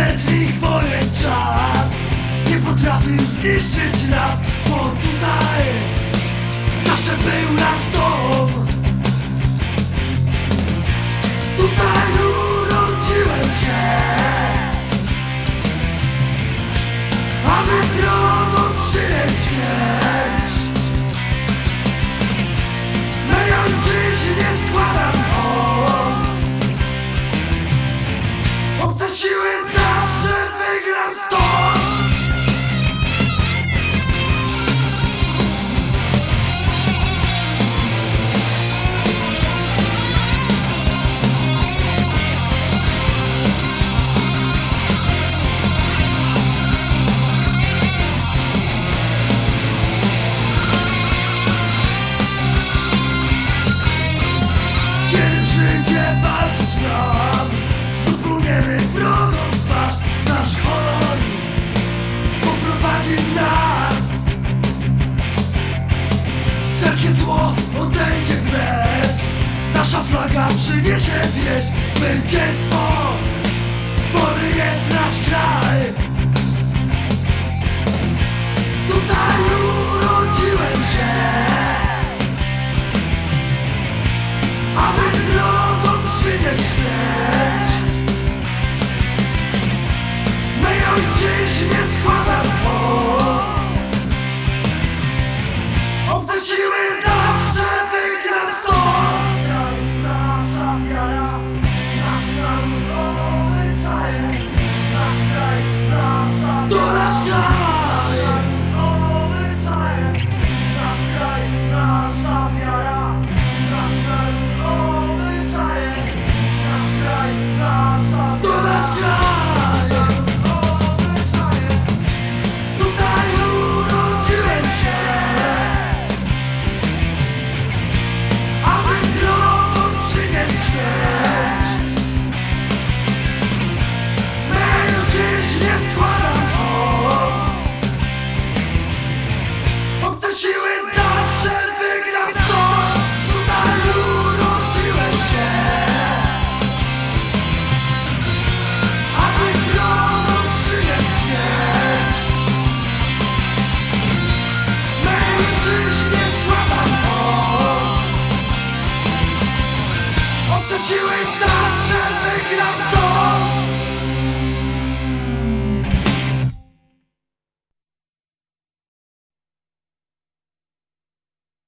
Stuletni wojen czas. Nie potrafił zniszczyć nas Bo tutaj Zawsze był nasz dom. Tutaj urodziłem się Aby wrogom przynieść śmierć. Myją dziś nie składam hołd. Obce siły Flaga przyniesie wieść Zwycięstwo Wolny jest nasz kraj. Tutaj urodziłem się aby wrogom przynieść śmierć Myją dziś nie składam kraj, Obce siły zawsze wygram